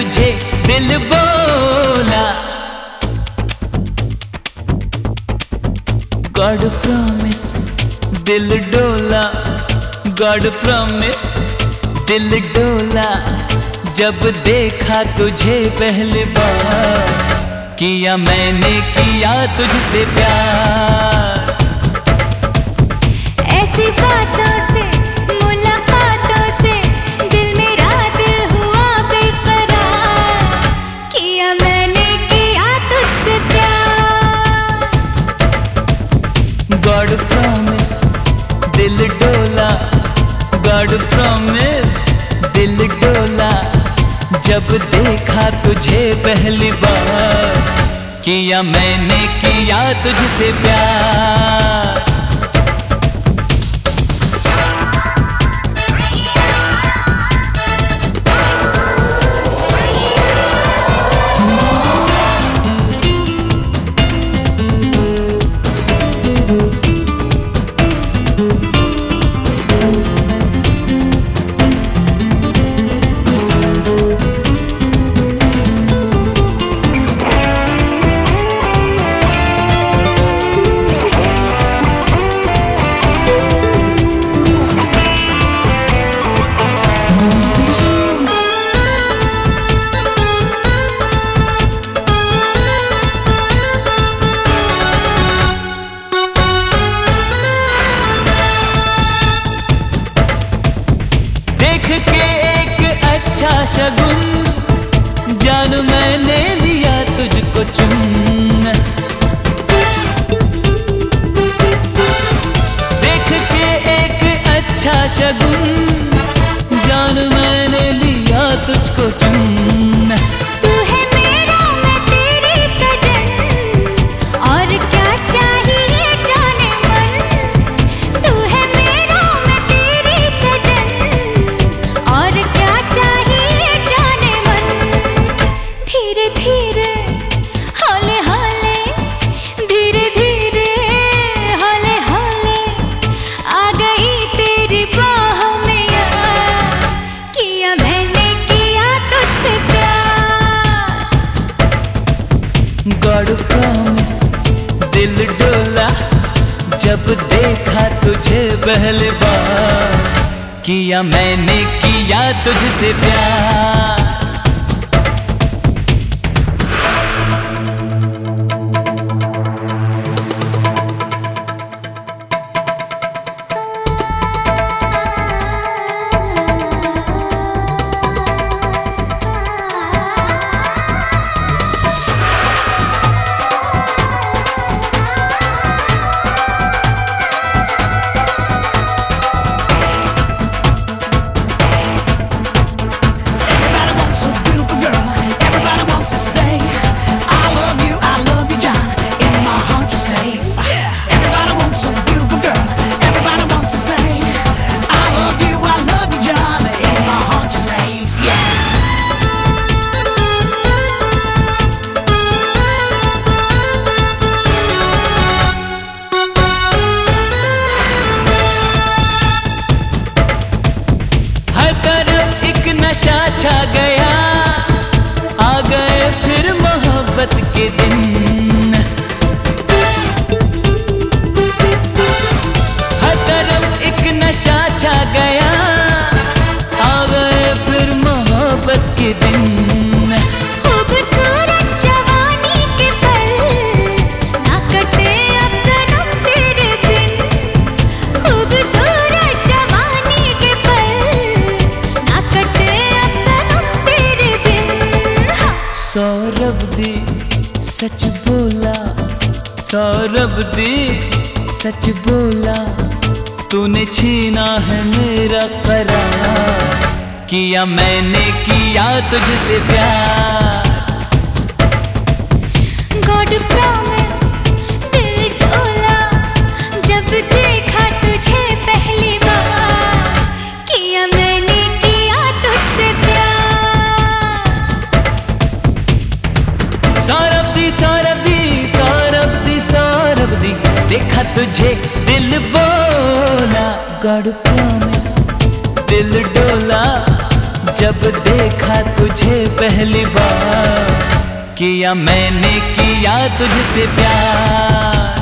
तुझे दिल बोला। गॉड प्रॉमिस दिल डोला। गॉड प्रॉमिस दिल डोला। जब देखा तुझे पहले बार, किया मैंने किया तुझसे प्यार। ऐसी बात गॉड प्रॉमिस दिल डोला। गॉड प्रॉमिस दिल डोला। जब देखा तुझे पहली बार, किया मैंने किया तुझसे प्यार। पहले बार किया मैंने किया तुझसे प्यार। सच बोला। सौरभ दी। सच बोला। तूने छीना है मेरा करार किया मैंने किया तुझसे प्यार। God जब देखा तुझे पहली बार किया मैंने किया तुझसे प्यार।